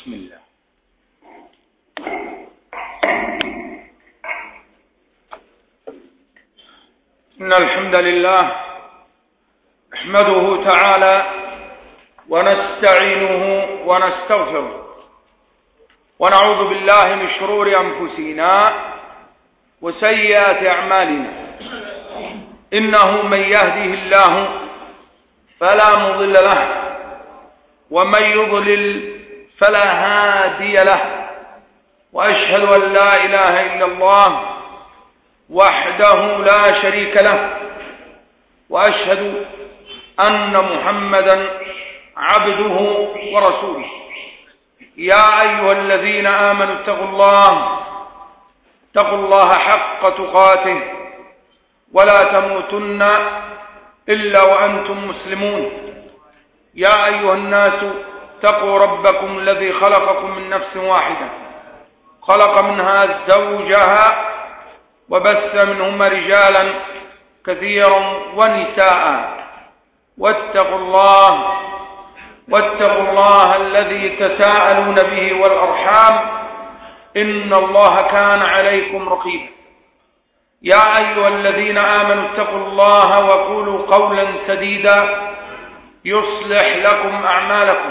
بسم الله. إن الحمد لله أحمده تعالى ونستعينه ونستغفره ونعوذ بالله من شرور أنفسنا وسيئات أعمالنا. إنه من يهده الله فلا مضل له ومن يضلل فلا هادي له. وأشهد أن لا إله إلا الله وحده لا شريك له. وأشهد أن محمدا عبده ورسوله. يا أيها الذين آمنوا اتقوا الله. اتقوا الله حق تقاته. ولا تموتن إلا وأنتم مسلمون. يا أيها الناس اتقوا ربكم الذي خلقكم من نفس واحدة. خلق منها زوجها وبث منهما رجالا كثيرا ونساء. واتقوا الله واتقوا الله الذي تساءلون به والأرحام. إن الله كان عليكم رقيبا. يا أيها الذين آمنوا اتقوا الله وقولوا قولا سديدا يصلح لكم أعمالكم.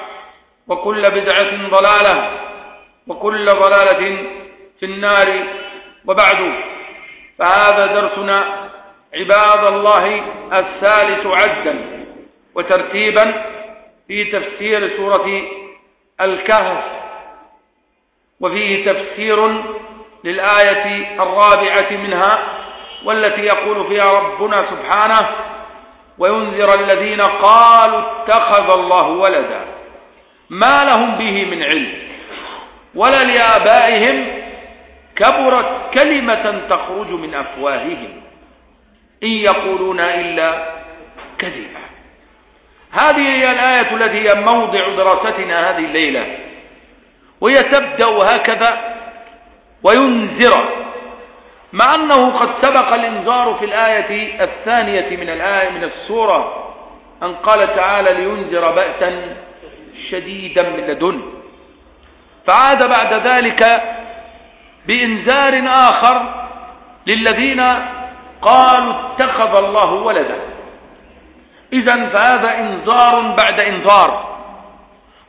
وكل بدعة ضلالة وكل ضلالة في النار وبعد. فهذا درسنا عباد الله الثالث عدا وترتيبا في تفسير سورة الكهف وفيه تفسير للآية الرابعة منها والتي يقول فيها ربنا سبحانه وينذر الذين قالوا اتخذ الله ولدا. ما لهم به من علم ولا لآبائهم كبرت كلمة تخرج من أفواههم إن يقولون إلا كذبا. هذه هي الآية التي هي موضع دراستنا هذه الليلة وهي تبدأ هكذا وينذر مع أنه قد سبق الإنذار في الآية الثانية من الآية من السورة أن قال تعالى لينذر بأسا شديدا من لدن. فعاد بعد ذلك بإنذار آخر للذين قالوا اتخذ الله ولدا. إذا فهذا إنذار بعد إنذار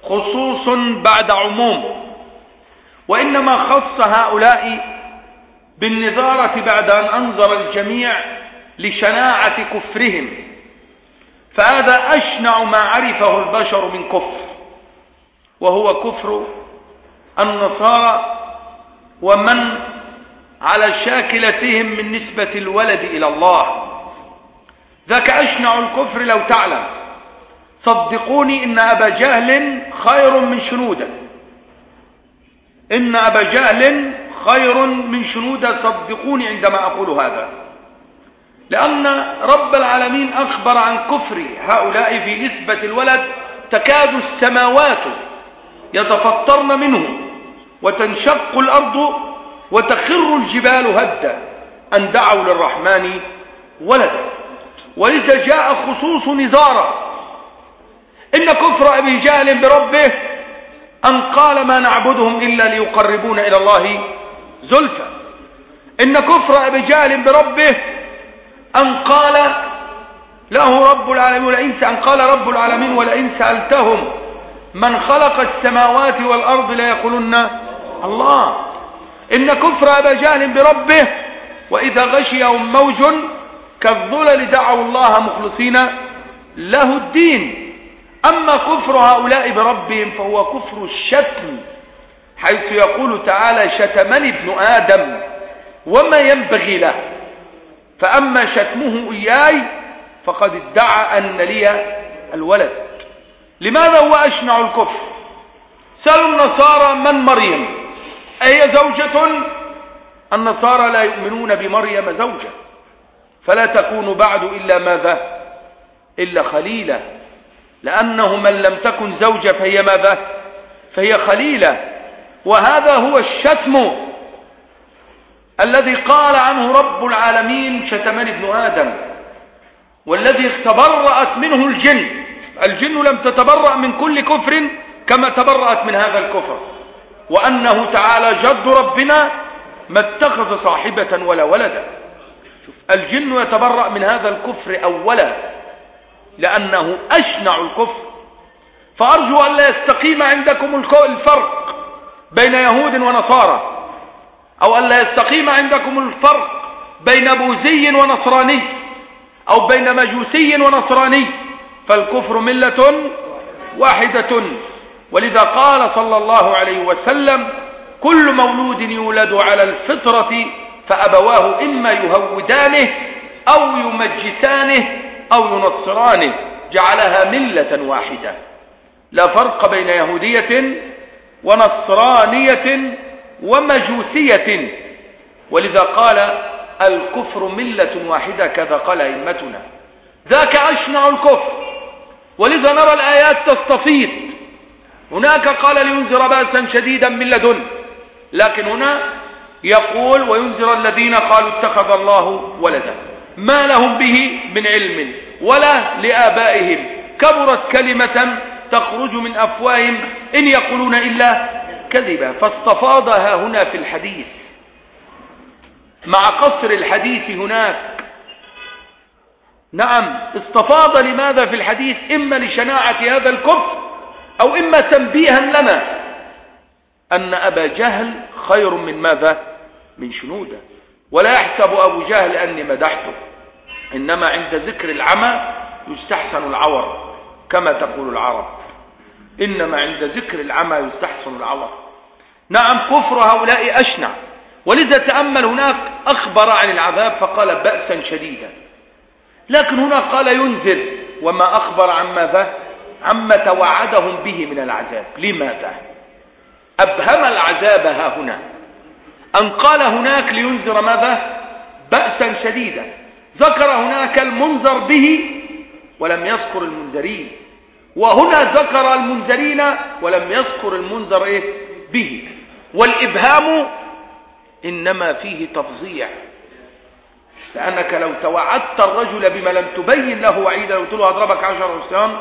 خصوص بعد عموم. وإنما خص هؤلاء بالنذارة بعد أن أنظر الجميع لشناعة كفرهم. فهذا أشنع ما عرفه البشر من كفر. وهو كفر النصارى ومن على شاكلتهم من نسبة الولد إلى الله. ذاك أشنع الكفر لو تعلم. صدقوني إن أبا جهل خير من شنودة. إن أبا جهل خير من شنودة. صدقوني عندما أقول هذا. لأن رب العالمين أخبر عن كفر هؤلاء في نسبة الولد تكاد السماوات يتفطرن منه وتنشق الأرض وتخر الجبال هدا أن دعوا للرحمن ولدا. ولذا جاء خصوص نظارة إن كفر أبي جهل بربه أن قال ما نعبدهم إلا ليقربون إلى الله زلفى. إن كفر أبي جهل بربه أن قال له رب العالمين ولئن أن قال رب العالمين ولئن سألتهم من خلق السماوات والأرض ليقولن الله. إن كفر أبا جهل بربه وإذا غشيهم موج كالظلل دعوا الله مخلصين له الدين. أما كفر هؤلاء بربهم فهو كفر الشتم حيث يقول تعالى شتمني ابن آدم وما ينبغي له. فأما شتمه إياي فقد ادعى أن لي الولد. لماذا هو أشنع الكفر؟ سألوا النصارى من مريم. أهي زوجة؟ النصارى لا يؤمنون بمريم زوجة. فلا تكون بعد إلا ماذا؟ إلا خليلة. لأنه من لم تكن زوجة فهي ماذا؟ فهي خليلة. وهذا هو الشتم الذي قال عنه رب العالمين شتمني ابن آدم والذي تبرأت منه الجن. الجن لم تتبرأ من كل كفر كما تبرأت من هذا الكفر. وأنه تعالى جد ربنا ما اتخذ صاحبة ولا ولدا. الجن يتبرأ من هذا الكفر أولا لأنه أشنع الكفر. فأرجو أن لا يستقيم عندكم الفرق بين يهود ونصارى أو أن لا يستقيم عندكم الفرق بين بوذي ونصراني أو بين مجوسي ونصراني. فالكفر ملة واحدة. ولذا قال صلى الله عليه وسلم كل مولود يولد على الفطرة فأبواه إما يهودانه أو يمجسانه أو ينصرانه. جعلها ملة واحدة. لا فرق بين يهودية ونصرانية ومجوسية. ولذا قال الكفر ملة واحدة كذا قال أئمتنا. ذاك أشنع الكفر. ولذا نرى الآيات تستفيض هناك قال لينذر بأسا شديدا من لدن. لكن هنا يقول وينذر الذين قالوا اتخذ الله ولدا. ما لهم به من علم ولا لآبائهم. كبرت كلمة تخرج من أفواههم. إن يقولون إلا كذبا. فاستفاضها هنا في الحديث. مع قصر الحديث هناك نعم استفاض لماذا في الحديث؟ إما لشناعة هذا الكفر أو إما تنبيها لنا. أن أبا جهل خير من ماذا؟ من شنودة. ولا يحسب أبو جهل أني مدحته. إنما عند ذكر العمى يستحسن العور كما تقول العرب. إنما عند ذكر العمى يستحسن العور. نعم كفر هؤلاء أشنع. ولذا تأمل هناك أخبر عن العذاب فقال بأسا شديدا. لكن هنا قال ينذر. وما أخبر عن ماذا؟ عما توعدهم به من العذاب. لماذا؟ أبهم العذاب ها هنا. أن قال هناك لينذر ماذا؟ بأسا شديدا. ذكر هناك المنذر به ولم يذكر المنذرين. وهنا ذكر المنذرين ولم يذكر المنذر إيه؟ به. والإبهام إنما فيه تفظيع لأنك لو توعدت الرجل بما لم تبين له وعيدا قلت له أضربك عشر عصيان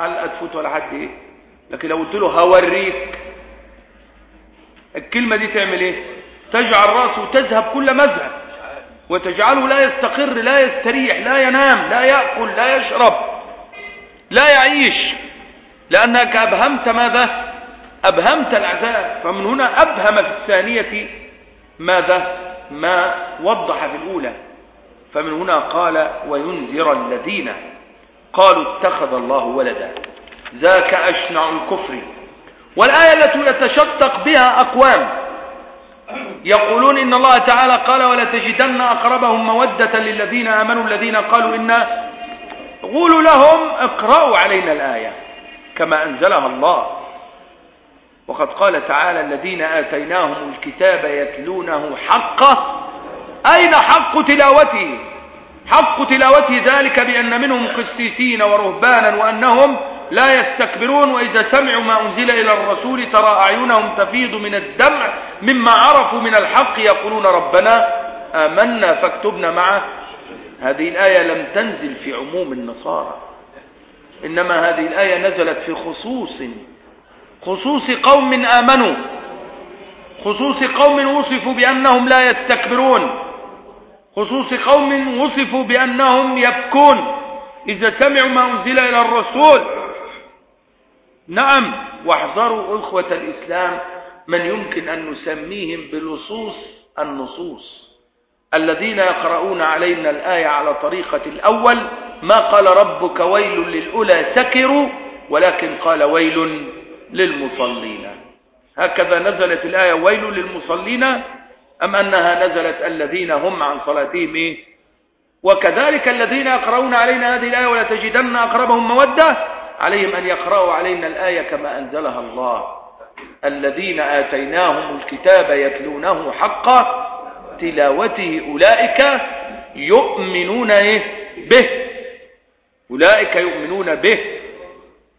هل أتفوت ولا حد؟ إيه؟ لكن لو قلت له هوريك. الكلمة دي تعمل إيه؟ تجعل رأسه تذهب كل مذهب. وتجعله لا يستقر لا يستريح لا ينام لا يأكل لا يشرب لا يعيش. لأنك أبهمت ماذا؟ أبهمت العذاب. فمن هنا أبهم في الثانية ماذا؟ ما وضح في الأولى. فمن هنا قال وينذر الذين قالوا اتخذ الله ولدا. ذاك أشنع الكفر. والآية التي يتشتق بها أقوام. يقولون إن الله تعالى قال ولا تجدن أقربهم مودة للذين آمنوا الذين قالوا إنا قولوا لهم اقرأوا علينا الآية كما أنزلها الله. وقد قال تعالى الذين آتيناهم الكتاب يتلونه حقه. أين حق تلاوته؟ حق تلاوته ذلك بأن منهم قسيسين ورهبانا وأنهم لا يستكبرون وإذا سمعوا ما أنزل إلى الرسول ترى أعينهم تفيض من الدمع مما عرفوا من الحق يقولون ربنا آمنا فاكتبنا معه. هذه الآية لم تنزل في عموم النصارى. إنما هذه الآية نزلت في خصوص خصوص قوم آمنوا. خصوص قوم وصفوا بأنهم لا يستكبرون. خصوص قوم وصفوا بأنهم يبكون. إذا سمعوا ما أنزل إلى الرسول. نعم واحذروا أخوة الإسلام من يمكن أن نسميهم بلصوص النصوص. الذين يقرؤون علينا الآية على طريقة الأول ما قال ربك ويل للأولى سكروا ولكن قال ويل للمصلين هكذا نزلت الآية ويل للمصلين أم أنها نزلت الذين هم عن صلاتهم؟ وكذلك الذين يقرؤون علينا هذه الآية ولا تجدن أقربهم مودة عليهم أن يقرأوا علينا الآية كما أنزلها الله الذين آتيناهم الكتاب يتلونه حق تلاوته أولئك يؤمنون؟ به أولئك يؤمنون به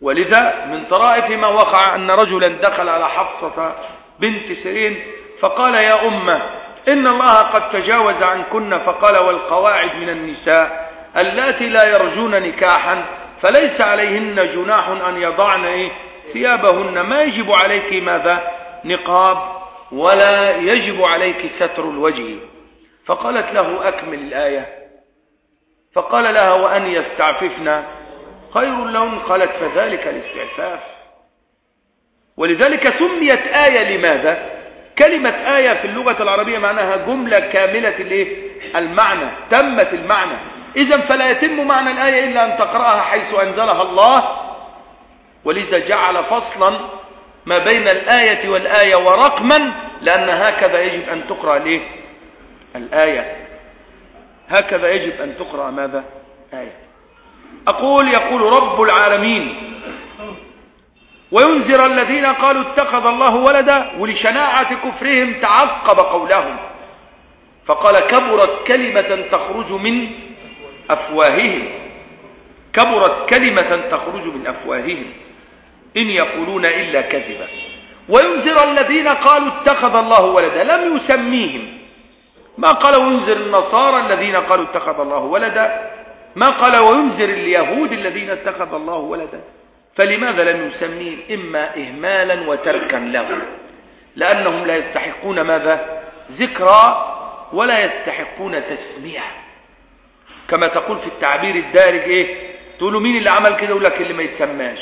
ولذا من طرائف ما وقع أن رجلا دخل على حفصة بنت سيرين فقال يا أمة إن الله قد تجاوز عنكن فقال والقواعد من النساء اللاتي لا يرجون نكاحا فليس عليهن جناح أن يضعن ثيابهن ما يجب عليك ماذا؟ نقاب ولا يجب عليك ستر الوجه. فقالت له أكمل الآية. فقال لها وأن يستعففن خير لهم قالت فذلك الاستعفاف ولذلك سميت آية لماذا؟ كلمة آية في اللغة العربية معناها جملة كاملة الايه المعنى تمت المعنى. إذا فلا يتم معنى الآية إلا أن تقرأها حيث أنزلها الله. ولذا جعل فصلا ما بين الآية والآية ورقما لأن هكذا يجب أن تقرأ ليه؟ الآية. هكذا يجب أن تقرأ ماذا؟ آية. أقول يقول رب العالمين. وينذر الذين قالوا اتخذ الله ولدا ولشناعة كفرهم تعقب قولهم. فقال كبرت كلمة تخرج من أفواههم. كبرت كلمة تخرج من أفواههم. إن يقولون إلا كذبا. وينذر الذين قالوا اتخذ الله ولدا لم يسميهم. ما قال وينذر النصارى الذين قالوا اتخذ الله ولدا؟ ما قال وينذر اليهود الذين اتخذ الله ولدا؟ فلماذا لم يسميهم إما إهمالا وتركا لهم؟ لأنهم لا يستحقون ماذا؟ ذكرى ولا يستحقون تسمية. كما تقول في التعبير الدارج إيه؟ تقولوا مين اللي عمل كده؟ يقول لك اللي ما يتسماش.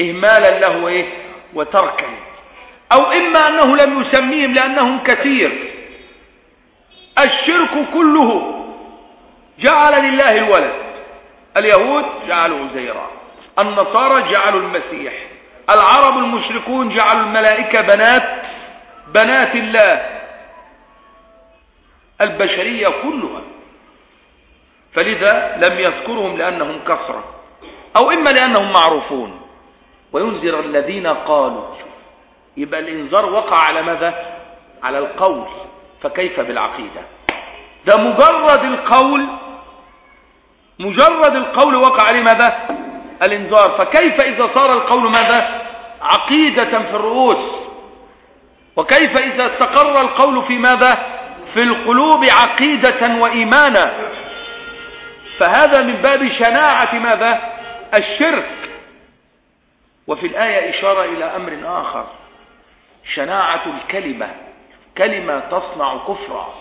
إهمالا له إيه؟ وتركا. أو إما أنه لم يسميهم لأنهم كثير. الشرك كله جعل لله الولد. اليهود جعلوا زيرا النصارى جعلوا المسيح. العرب المشركون جعلوا الملائكة بنات بنات الله. البشرية كلها. فلذا لم يذكرهم لأنهم كثرة أو إما لأنهم معروفون. وينذر الذين قالوا. يبقى الإنذار وقع على ماذا؟ على القول. فكيف بالعقيدة؟ ده مجرد القول مجرد القول وقع عليه ماذا؟ الانذار. فكيف إذا صار القول ماذا؟ عقيدة في الرؤوس. وكيف إذا استقر القول في ماذا؟ في القلوب عقيدة وإيمانا. فهذا من باب شناعة ماذا؟ الشرك. وفي الآية إشارة إلى أمر آخر. شناعة الكلمة. كلمة تصنع كفرا.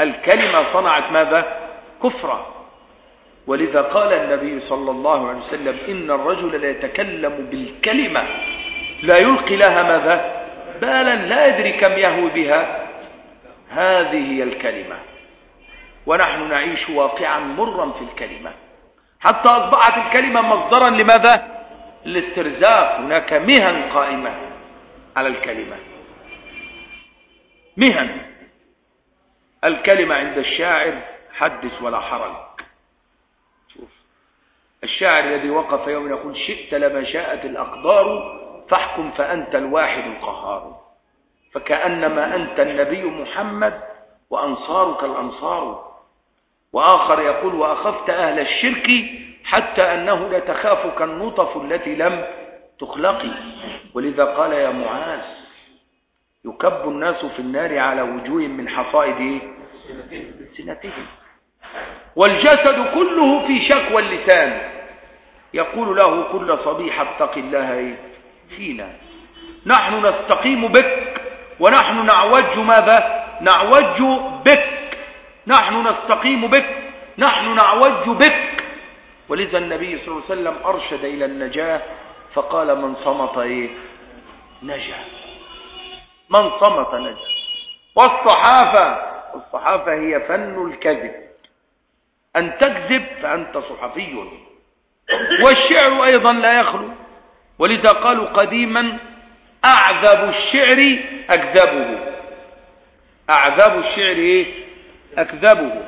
الكلمة صنعت ماذا؟ كفرا. ولذا قال النبي صلى الله عليه وسلم إن الرجل لا يتكلم بالكلمة لا يلقي لها ماذا؟ بالا لا يدري كم يهوي بها. هذه هي الكلمة. ونحن نعيش واقعا مرا في الكلمة. حتى أصبحت الكلمة مصدرا لماذا؟ للاسترزاق هناك مهن قائمة على الكلمة. مهن. الكلمة عند الشاعر حدث ولا حرج. شوف الشاعر الذي وقف يوم يقول شئت لما شاءت الأقدار فاحكم فأنت الواحد القهار. فكأنما أنت النبي محمد وأنصارك الأنصار. وآخر يقول وأخفت أهل الشرك حتى أنه لتخافك النطف التي لم تخلقي ولذا قال يا معاذ يكب الناس في النار على وجوه من حصائد سنتهم. والجسد كله في شكوى اللسان. يقول له كل صبيح اتق الله فينا. نحن نستقيم بك ونحن نعوج ماذا؟ نعوج بك. نحن نستقيم بك. نحن نعوج بك. ولذا النبي صلى الله عليه وسلم أرشد إلى النجاة فقال من صمت إيه نجا. من صمت نجا. والصحافة الصحافة هي فن الكذب. أن تكذب فأنت صحفي. والشعر أيضا لا يخلو. ولذا قالوا قديما أعذب الشعر أكذبه. أعذب الشعر إيه؟ أكذبه.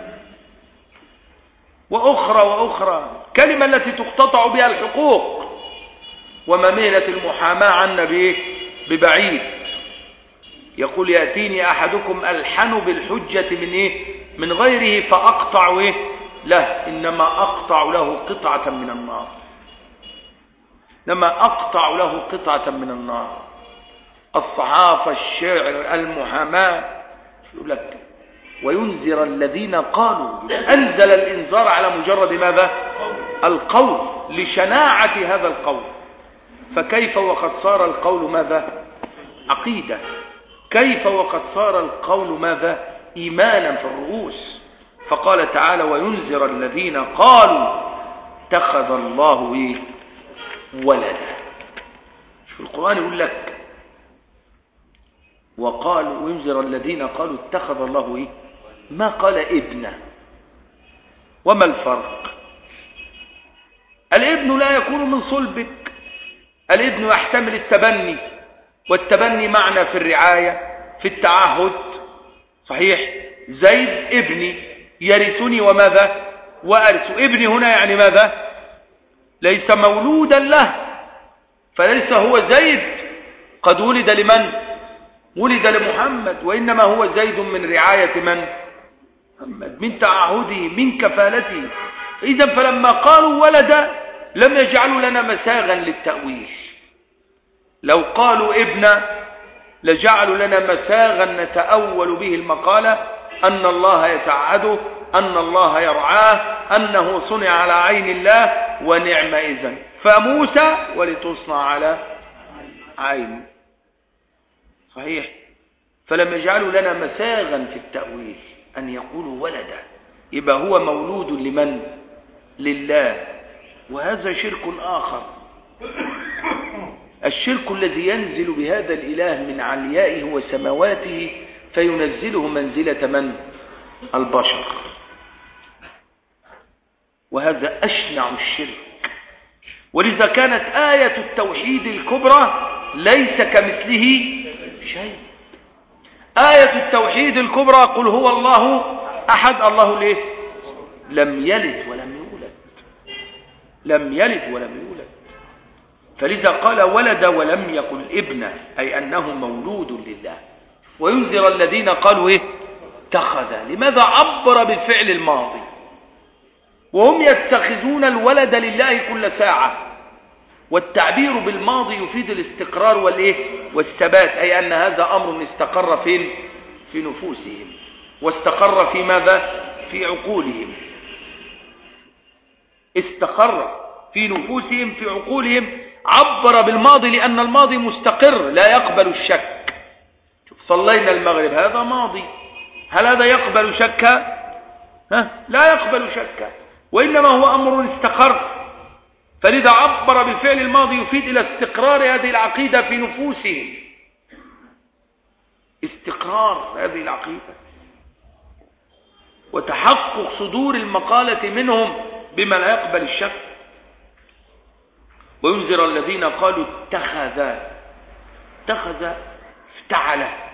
وأخرى وأخرى كلمة التي تقتطع بها الحقوق. وما مهنة المحاماة عنا بإيه ببعيد. يقول يأتيني أحدكم ألحن بالحجة من إيه؟ من غيره فأقطع إيه؟ له إنما أقطع له قطعة من النار. إنما أقطع له قطعة من النار. الصحافة الشعر المحاماة يقول لك وينذر الذين قالوا أنزل الإنذار على مجرد ماذا؟ القول لشناعة هذا القول. فكيف وقد صار القول ماذا؟ عقيدة. كيف وقد صار القول ماذا؟ إيمانا في الرؤوس. فقال تعالى وينذر الذين قالوا اتخذ الله إيه ولدا. في القرآن يقول لك وقالوا وينذر الذين قالوا اتخذ الله إيه؟ ما قال ابنه وما الفرق؟ الابن لا يكون من صلبك. الابن يحتمل التبني. والتبني معنى في الرعاية في التعهد. صحيح؟ زيد ابني. يرثني وماذا؟ وأرث. ابني هنا يعني ماذا؟ ليس مولودا له فليس هو زيد. قد ولد لمن؟ ولد لمحمد وإنما هو زيد من رعاية من؟ محمد من تعهده من كفالته. إذا فلما قالوا ولد لم يجعلوا لنا مساغا للتأويل. لو قالوا ابن لجعلوا لنا مساغا نتأول به المقالة. أن الله يتعهده أن الله يرعاه أنه صنع على عين الله ونعم إذن. فموسى ولتصنع على عين. صحيح. فلم يجعلوا لنا مساغا في التأويل أن يقولوا ولدا. يبقى هو مولود لمن؟ لله. وهذا شرك آخر. الشرك الذي ينزل بهذا الإله من عليائه وسماواته فينزله منزلة من؟ البشر. وهذا أشنع الشرك. ولذا كانت آية التوحيد الكبرى ليس كمثله شيء. آية التوحيد الكبرى قل هو الله أحد. الله ليه؟ لم يلد ولم يولد. لم يلد ولم يولد. فلذا قال ولد ولم يقل ابن أي أنه مولود لله. وينذر الذين قالوا إيه؟ اتخذ. لماذا عبر بالفعل الماضي؟ وهم يتخذون الولد لله كل ساعة. والتعبير بالماضي يفيد الاستقرار والإيه؟ والثبات أي أن هذا أمر استقر فين؟ في نفوسهم. واستقر في ماذا؟ في عقولهم. استقر في نفوسهم في عقولهم. عبر بالماضي لأن الماضي مستقر لا يقبل الشك. صلينا المغرب. هذا ماضي. هل هذا يقبل شكا؟ ها؟ لا يقبل شكا. وإنما هو أمر استقر. فلذا عبر بالفعل الماضي يفيد إلى استقرار هذه العقيدة في نفوسهم. استقرار هذه العقيدة. وتحقق صدور المقالة منهم بما لا يقبل الشك. وينذر الذين قالوا اتخذ اتخذ افتعل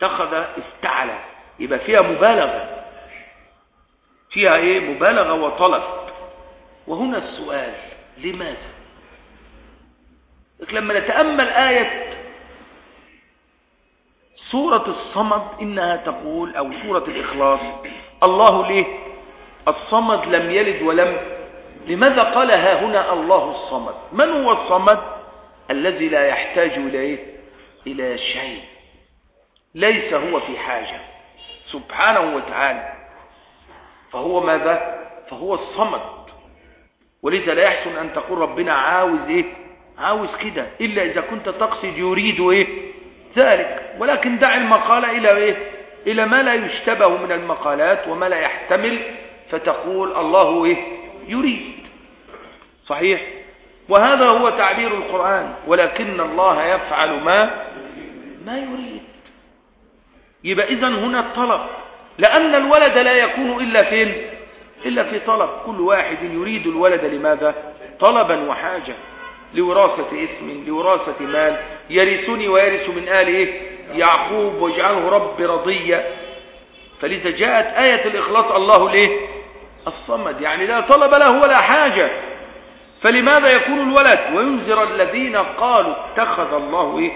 اتخذ افتعل يبقى فيها مبالغة. فيها إيه؟ مبالغة وطلب. وهنا السؤال لماذا؟ لما نتأمل آية سورة الصمد إنها تقول أو سورة الإخلاص الله ليه؟ الصمد لم يلد ولم لماذا قال ها هنا الله الصمد؟ من هو الصمد؟ الذي لا يحتاج إليه إلى شيء. ليس هو في حاجة. سبحانه وتعالى. فهو ماذا؟ فهو الصمد. ولذا لا يحسن أن تقول ربنا عاوز إيه؟ عاوز كده. إلا إذا كنت تقصد يريد إيه؟ ذلك. ولكن دع المقالة إلى إيه؟ إلى ما لا يشتبه من المقالات وما لا يحتمل. فتقول الله إيه؟ يريد. صحيح؟ وهذا هو تعبير القرآن. ولكن الله يفعل ما؟ ما يريد. يبقى إذن هنا الطلب. لأن الولد لا يكون إلا فين؟ إلا في طلب. كل واحد يريد الولد لماذا؟ طلبا وحاجة لوراثة اسم لوراثة مال. يرثني ويرث من آل إيه؟ يعقوب واجعله رب رضيا فلذا جاءت آية الإخلاص الله ليه؟ الصمد. يعني لا طلب له ولا حاجة. فلماذا يكون الولد؟ وينذر الذين قالوا اتخذ الله إيه؟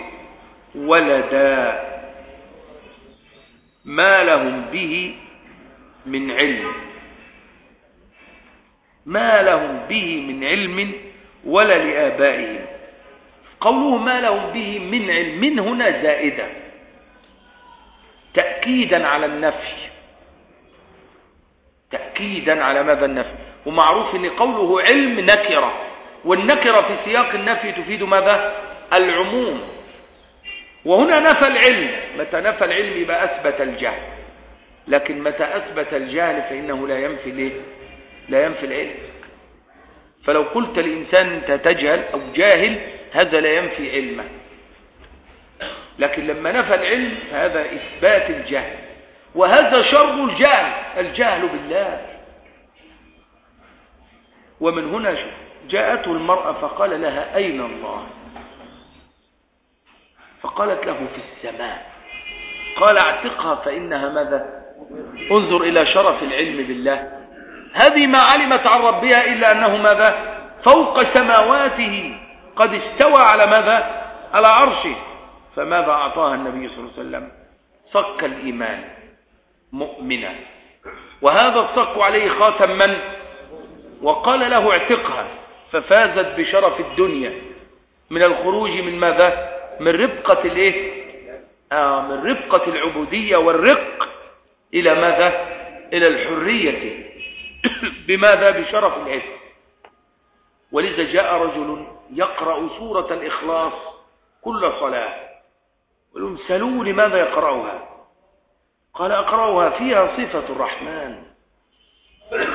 ولدا. ما لهم به من علم. ما لهم به من علم ولا لآبائهم. قوله ما لهم به من علم من هنا زائدة. تأكيدا على النفي. تأكيدا على ماذا النفي؟ ومعروف إن قوله علم نكرة. والنكرة في سياق النفي تفيد ماذا؟ العموم. وهنا نفى العلم. متى نفى العلم يبقى أثبت الجهل. لكن متى أثبت الجهل فإنه لا ينفي ليه لا ينفي العلم. فلو قلت لإنسان أنت تجهل أو جاهل هذا لا ينفي علمه. لكن لما نفى العلم فهذا إثبات الجهل. وهذا شر الجهل. الجهل بالله. ومن هنا جاءته المرأة فقال لها أين الله؟ فقالت له في السماء قال اعتقها فإنها ماذا؟ انظر إلى شرف العلم بالله. هذه ما علمت عن ربها إلا أنه ماذا؟ فوق سماواته. قد استوى على ماذا؟ على عرشه. فماذا أعطاها النبي صلى الله عليه وسلم؟ صك الإيمان. مؤمنا وهذا الصك عليه خاتم من؟ وقال له اعتقها. ففازت بشرف الدنيا. من الخروج من ماذا؟ من ربقة الإيه؟ آه من ربقة العبودية والرق إلى ماذا؟ إلى الحرية. بماذا؟ بشرف العلم. ولذا جاء رجل يقرأ سورة الإخلاص كل صلاة. ولهم سألوه لماذا يقرأها؟ قال أقرأها فيها صفة الرحمن.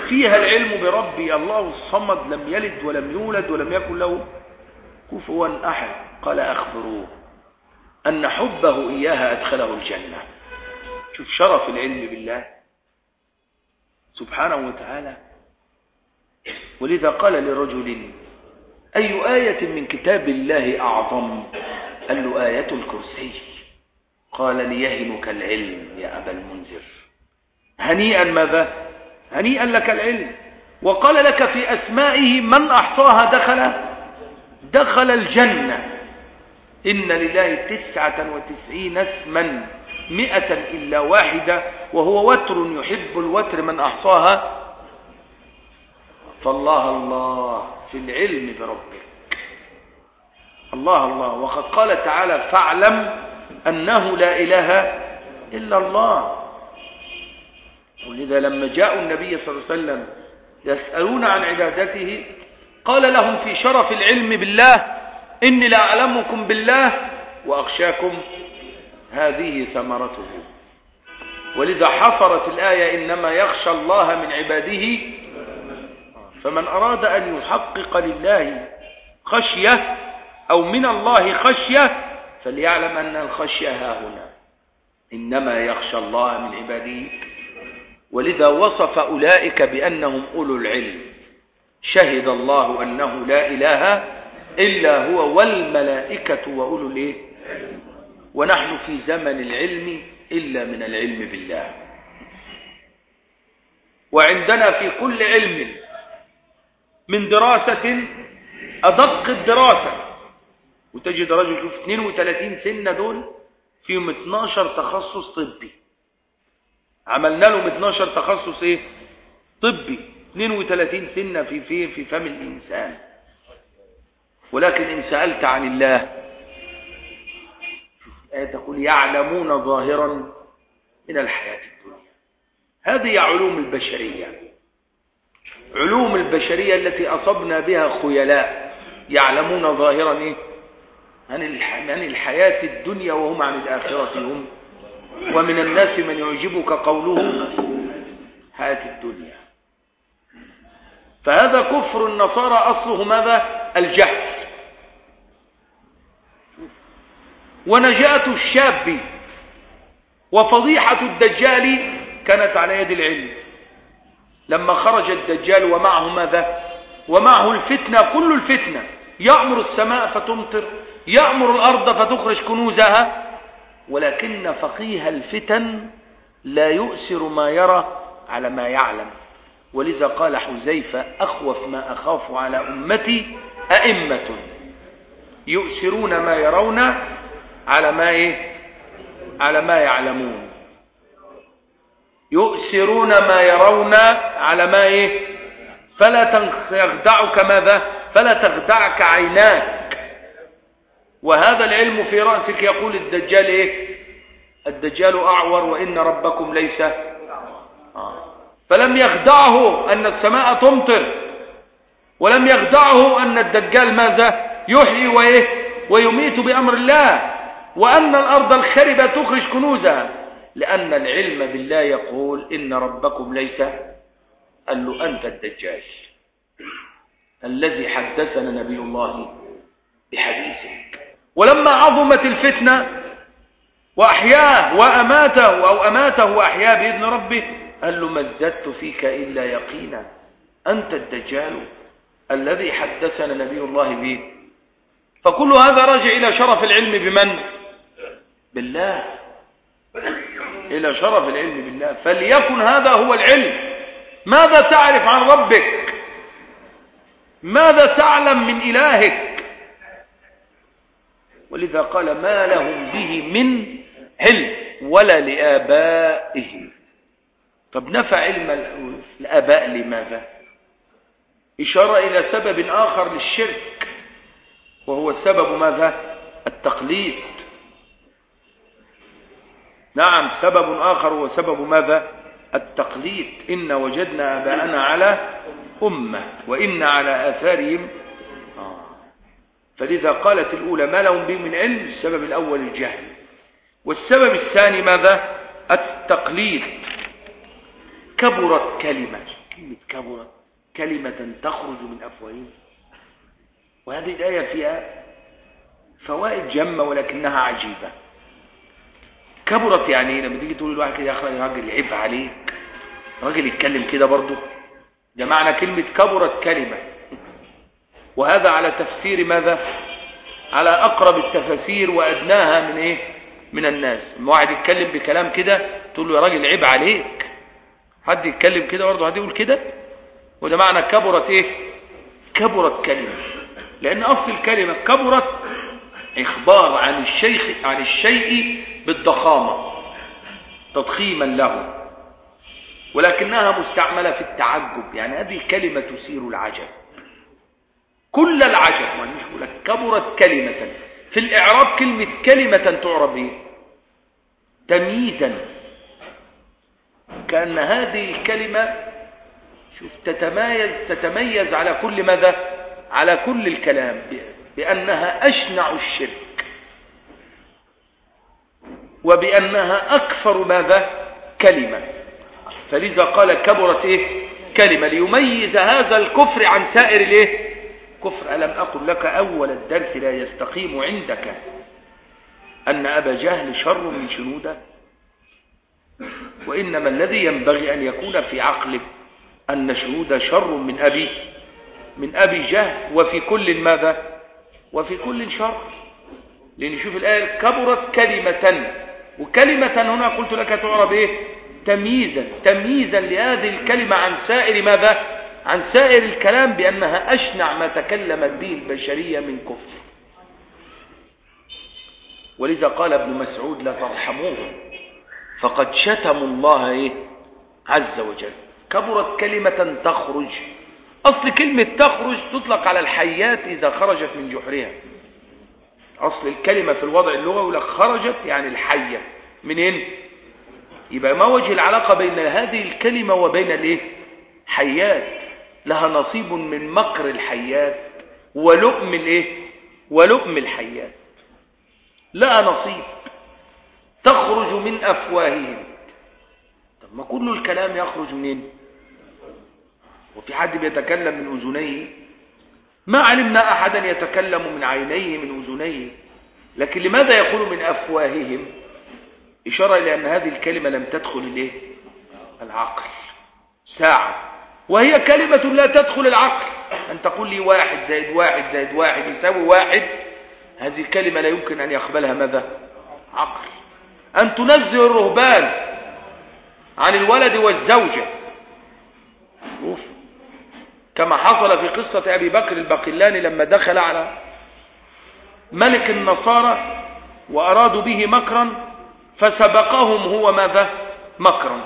فيها العلم بربي. الله الصمد لم يلد ولم يولد ولم يكن له كفوا أحد قال أخبروه أن حبه إياها أدخله الجنة. شوف شرف العلم بالله. سبحانه وتعالى. ولذا قال لرجل أي آية من كتاب الله أعظم؟ قال له آية الكرسي. قال ليهنك العلم يا أبا المنذر. هنيئا ماذا؟ هنيئا لك العلم. وقال لك في أسمائه من أحصاها دخل دخل الجنة. إن لله تسعة وتسعين اسما مئة إلا واحدة وهو وتر يحب الوتر من أحصاها. فالله الله في العلم بربك. الله الله. وقد قال تعالى فاعلم أنه لا إله إلا الله. ولذا لما جاءوا النبي صلى الله عليه وسلم يسألون عن عبادته قال لهم في شرف العلم بالله إني لأعلمكم بالله وأخشاكم هذه ثمرته. ولذا حصرت الآية إنما يخشى الله من عباده فمن أراد أن يحقق لله خشية أو من الله خشية فليعلم أن الخشية ها هنا. إنما يخشى الله من عباده. ولذا وصف أولئك بأنهم أولو العلم. شهد الله أنه لا إله إلا هو والملائكة وأولو الإيه؟ ونحن في زمن العلم إلا من العلم بالله. وعندنا في كل علم من دراسة أدق الدراسة. وتجد رجل يشوف 32 سنة دول فيهم 12 تخصص طبي. عملنا لهم 12 تخصص إيه؟ طبي. 32 سنة في في في فم الإنسان. ولكن إن سألت عن الله تقول يعلمون ظاهرا من الحياة الدنيا. هذه علوم البشرية. علوم البشرية التي أصبنا بها خيلاء يعلمون ظاهرا إيه؟ عن الحياة الدنيا وهم عن الآخرة هم. ومن الناس من يعجبك قوله حياة الدنيا. فهذا كفر النصارى أصله ماذا؟ الجهل. ونجاة الشاب وفضيحة الدجال كانت على يد العلم. لما خرج الدجال ومعه ماذا؟ ومعه الفتنة كل الفتنة. يأمر السماء فتمطر يأمر الأرض فتخرج كنوزها. ولكن فقيه الفتن لا يؤسر ما يرى على ما يعلم. ولذا قال حذيفة أخوف ما أخاف على أمتي أئمة يؤثرون ما يرون على ما إيه؟ على ما يعلمون. يؤثرون ما يرون على ما إيه؟ فلا تخدعك ماذا؟ فلا تخدعك عيناك. وهذا العلم في رأسك يقول الدجال إيه؟ الدجال أعور وإن ربكم ليس آه. فلم يخدعه أن السماء تمطر ولم يخدعه أن الدجال ماذا؟ يحيي وإيه؟ ويميت بأمر الله وأن الأرض الخربة تخرج كنوزها لأن العلم بالله يقول إن ربكم ليس قال له أنت الدجال الذي حدثنا نبي الله بحديثك ولما عظمت الفتنة وأحياه وأماته أو أماته وأحياه بإذن ربه قال له ما ازددت فيك إلا يقينا. أنت الدجال الذي حدثنا نبي الله به. فكل هذا راجع إلى شرف العلم بمن؟ بالله. إلى شرف العلم بالله. فليكن هذا هو العلم. ماذا تعرف عن ربك؟ ماذا تعلم من إلهك؟ ولذا قال ما لهم به من علم ولا لآبائهم طب نفى علم الآباء لماذا؟ إشارة إلى سبب آخر للشرك وهو سبب ماذا؟ التقليد. نعم سبب آخر هو سبب ماذا؟ التقليد. إن وجدنا آباءنا على أمة وإن على آثارهم. فلذا قالت الأولى ما لهم به من علم؟ السبب الأول الجهل. والسبب الثاني ماذا؟ التقليد. كبرت كلمة. كلمة كبرت. كلمة تخرج من أفواههم. وهذه الآية فيها فوائد جمة ولكنها عجيبة. كبرت يعني لما تيجي تقول الواحد كده يا أخي راجل عيب عليك. راجل يتكلم كده برضه. ده معنى كلمة كبرت كلمة. وهذا على تفسير ماذا؟ على أقرب التفاسير وأدناها من إيه؟ من الناس. لما واحد يتكلم بكلام كده تقول له يا راجل عيب عليك. حد يتكلم كده برضه حد يقول كده؟ وده معنى كبرت إيه؟ كبرت كلمة. لأن أصل الكلمة كبرت إخبار عن الشيخ عن الشيء بالضخامة تضخيما له. ولكنها مستعملة في التعجب. يعني هذه الكلمة تثير العجب. كل العجب يعني مش لك كبرت كلمة. في الإعراب كلمة كلمة تعرب إيه؟ تمييزا. كأن هذه الكلمة شوف تتميز تتميز على كل ماذا؟ على كل الكلام بأنها أشنع الشرك. وبأنها أكثر ماذا؟ كلمة. فلذا قال كبرت إيه؟ كلمة. ليميز هذا الكفر عن سائر الإيه؟ كفر. ألم أقل لك أول الدرس لا يستقيم عندك أن أبا جهل شر من شنودة؟ وإنما الذي ينبغي أن يكون في عقلك أن شنود شر من أبي من أبي جهل وفي كل ماذا؟ وفي كل شر. لأن شوف الآية كبرت كلمة وكلمة هنا قلت لك تعرب إيه؟ تمييزا تمييزا لهذه الكلمة عن سائر ماذا؟ عن سائر الكلام بأنها أشنع ما تكلمت به البشرية من كفر. ولذا قال ابن مسعود لا ترحموهم فقد شتموا الله إيه؟ عز وجل. كبرت كلمة تخرج. أصل كلمة تخرج تطلق على الحيات إذا خرجت من جحرها. أصل الكلمة في الوضع اللغوي لك خرجت يعني الحية. منين؟ يبقى ما وجه العلاقة بين هذه الكلمة وبين الإيه؟ حيات. لها نصيب من مكر الحيات ولؤم الإيه؟ ولؤم الحيات. لها نصيب. تخرج من أفواههم. طب ما كل الكلام يخرج منين؟ وفي حد بيتكلم من أذنيه؟ ما علمنا أحدا يتكلم من عينيه من أذنيه. لكن لماذا يقول من أفواههم؟ إشارة إلى أن هذه الكلمة لم تدخل الايه العقل. ساعة. وهي كلمة لا تدخل العقل. أن تقول لي واحد زائد واحد زائد واحد يساوي واحد هذه الكلمة لا يمكن أن يقبلها. ماذا؟ عقل. أن تنزه الرهبان عن الولد والزوجة. كما حصل في قصة أبي بكر البقلاني لما دخل على ملك النصارى وأرادوا به مكرا فسبقهم هو ماذا؟ مكرا.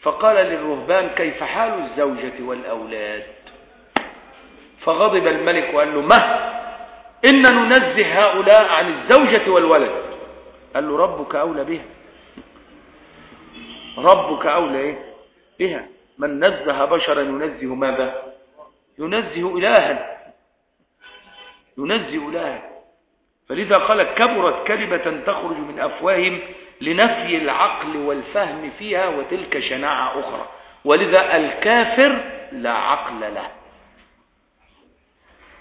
فقال للرهبان كيف حال الزوجة والأولاد؟ فغضب الملك وقال له ما إن ننزه هؤلاء عن الزوجة والولد. قال له ربك أولى بها. ربك أولى إيه؟ بها. من نزه بشرا ينزه ماذا؟ ينزه إلها. ينزه إلها. فلذا قال كبرت كلمة تخرج من أفواههم لنفي العقل والفهم فيها وتلك شناعة أخرى. ولذا الكافر لا عقل له.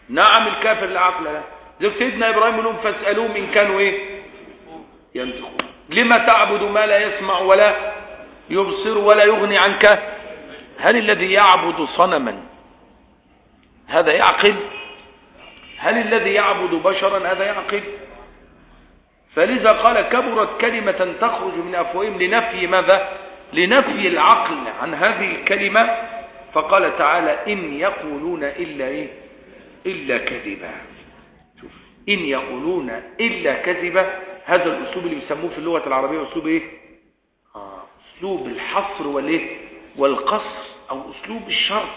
نعم الكافر لا عقل له. زي سيدنا إبراهيم لهم فاسألوهم إن كانوا إيه؟ ينطقون لما تعبد ما لا يسمع ولا يبصر ولا يغني عنك؟ هل الذي يعبد صنما؟ هذا يعقل. هل الذي يعبد بشرا؟ هذا يعقل. فلذا قال كبرت كلمة تخرج من أفواههم لنفي ماذا؟ لنفي العقل عن هذه الكلمة. فقال تعالى إن يقولون إلا إيه؟ إلا كذبا. إن يقولون إلا كذبا هذا الأسلوب اللي يسموه في اللغة العربية أسلوب إيه؟ آه. أسلوب الحصر والإيه؟ والقصر أو أسلوب الشرط.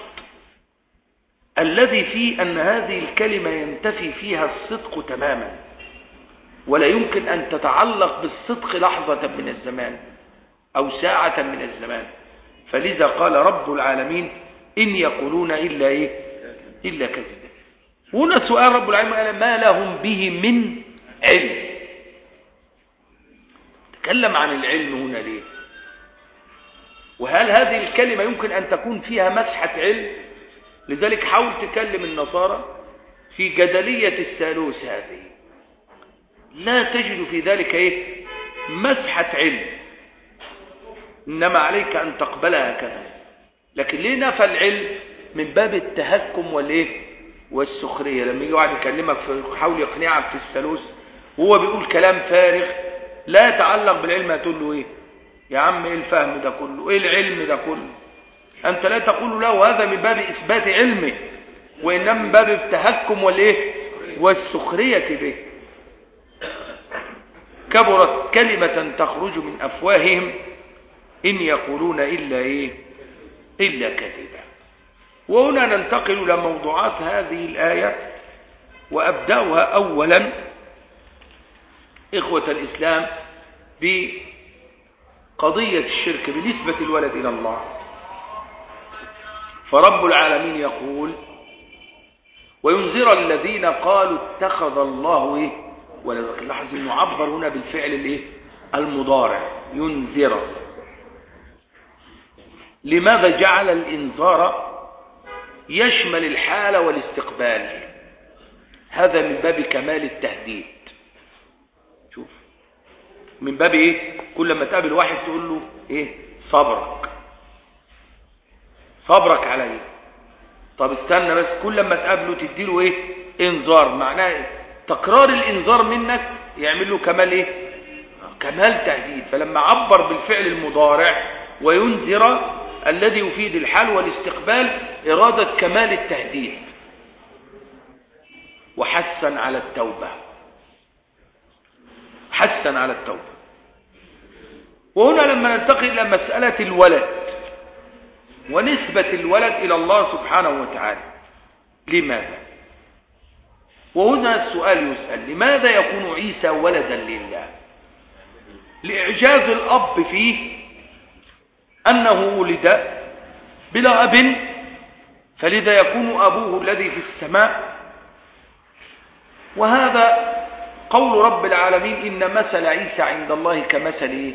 الذي فيه أن هذه الكلمة ينتفي فيها الصدق تماما ولا يمكن أن تتعلق بالصدق لحظة من الزمان أو ساعة من الزمان. فلذا قال رب العالمين إن يقولون إلا إيه؟ إلا كذبا. هنا سؤال رب العالمين ما لهم به من علم؟ تكلم عن العلم هنا ليه؟ وهل هذه الكلمة يمكن أن تكون فيها مسحة علم؟ لذلك حاول تكلم النصارى في جدلية الثالوث هذه. لا تجد في ذلك إيه؟ مسحة علم. إنما عليك أن تقبلها كذا لكن ليه نفى العلم من باب التهكم والإيه؟ والسخرية؟ لما يجي واحد يكلمك يحاول يقنعك في الثالوث وهو بيقول كلام فارغ لا يتعلق بالعلم هتقول له إيه؟ يا عم إيه الفهم ده كله؟ إيه العلم ده كله؟ أنت لا تقول له هذا من باب إثبات علمه وإنما من باب التهكم والإيه؟ والسخرية به. كبرت كلمة تخرج من أفواههم إن يقولون إلا إيه؟ إلا كذبا. وهنا ننتقل إلى موضوعات هذه الآية وأبدأها اولا إخوة الإسلام بقضية الشرك بنسبة الولد إلى الله. فرب العالمين يقول وينذر الذين قالوا اتخذ الله إيه؟ ولد. لاحظ إنه عبر هنا بالفعل الإيه؟ المضارع. ينذر. لماذا جعل الإنذار يشمل الحال والاستقبال؟ هذا من باب كمال التهديد. من باب إيه؟ كل ما تقابل واحد تقول له إيه؟ صبرك صبرك عليا طب استنى بس كل ما تقابله تديله إيه؟ إنذار. معناه إيه؟ تكرار الإنذار منك يعمل له كمال إيه؟ كمال تهديد. فلما عبر بالفعل المضارع وينذر الذي يفيد الحال والاستقبال إرادة كمال التهديد. وحثا على التوبة. حثا على التوبة. وهنا لما ننتقل إلى مسألة الولد ونسبة الولد إلى الله سبحانه وتعالى. لماذا؟ وهنا السؤال يسأل لماذا يكون عيسى ولدا لله؟ لإعجاز الأب فيه أنه ولد بلا أب فلذا يكون أبوه الذي في السماء؟ وهذا قول رب العالمين إن مثل عيسى عند الله كمثل إيه؟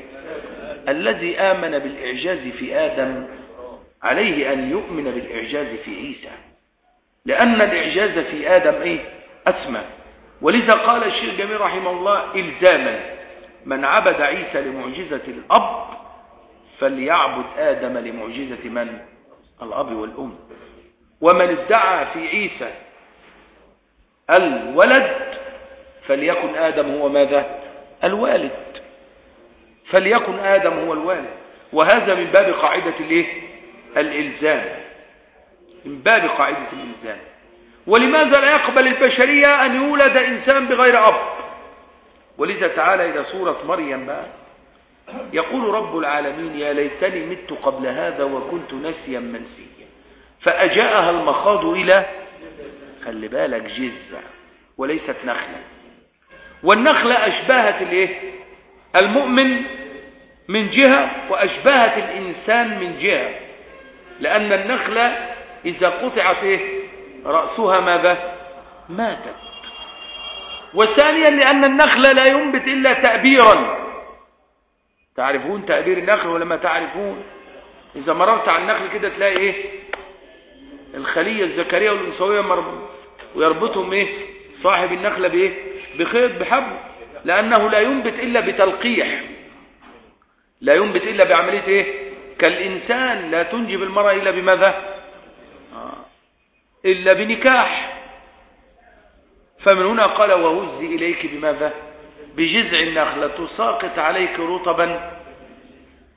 الذي آمن بالإعجاز في آدم عليه أن يؤمن بالإعجاز في عيسى لأن الإعجاز في آدم إيه؟ أسمى ولذا قال الشيخ جميل رحمه الله إلزاما من عبد عيسى لمعجزة الأب فليعبد آدم لمعجزة من؟ الأب والأم ومن ادعى في عيسى الولد فليكن آدم هو ماذا؟ الوالد فليكن آدم هو الوالد. وهذا من باب قاعدة الإيه؟ الإلزام. من باب قاعدة الإنسان ولماذا لا يقبل البشرية أن يولد إنسان بغير أب؟ ولذا تعالى إلى سورة مريم بقى. يقول رب العالمين يا ليتني مت قبل هذا وكنت نسيا منسيا. فأجاءها المخاض إلى خلي بالك جزة وليست نخلة. والنخلة أشبهت الإيه؟ المؤمن من جهة وأشبهت الإنسان من جهة لأن النخلة إذا قطعت إيه؟ رأسها ماذا؟ ماتت. وثانيا لأن النخلة لا ينبت إلا تأبيرا. تعرفون تأبير النخل ولا ما تعرفون؟ إذا مررت على النخل كده تلاقي إيه؟ الخلية الذكرية والأنثوية ويربطهم إيه؟ صاحب النخلة بإيه؟ بخيط بحبل. لأنه لا ينبت إلا بتلقيح. لا ينبت إلا بعملية إيه؟ كالإنسان لا تنجب المرأة إلا بماذا؟ آه. إلا بنكاح. فمن هنا قال وهزي إليك بماذا؟ بجذع النخلة تساقط عليك رطبا.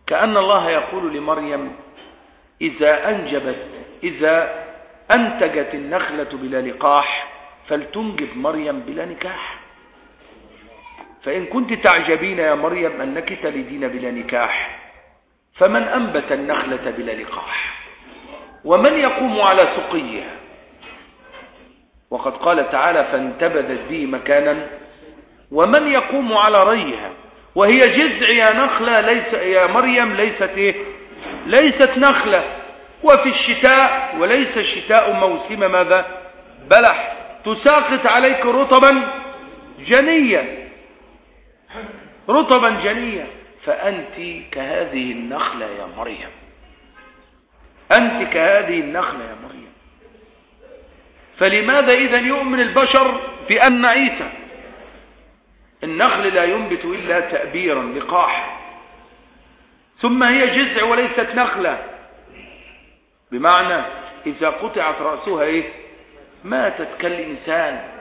كأن الله يقول لمريم إذا أنجبت إذا أنتجت النخلة بلا لقاح فلتنجب مريم بلا نكاح. فإن كنت تعجبين يا مريم أنك تلدين بلا نكاح فمن أنبت النخلة بلا لقاح؟ ومن يقوم على سقيها؟ وقد قال تعالى فانتبذت به مكانا ومن يقوم على ريها؟ وهي جذع يا نخلة ليس يا مريم ليست إيه؟ ليست نخلة وفي الشتاء وليس الشتاء موسم ماذا؟ بلح. تساقط عليك رطبا جنيا رطبا جنيا فأنت كهذه النخلة يا مريم. أنت كهذه النخلة يا مريم. فلماذا إذا يؤمن البشر بأن عيسى؟ النخل لا ينبت إلا تأبيرا لقاح ثم هي جذع وليست نخلة. بمعنى إذا قطعت رأسها إيه؟ ماتت كالإنسان.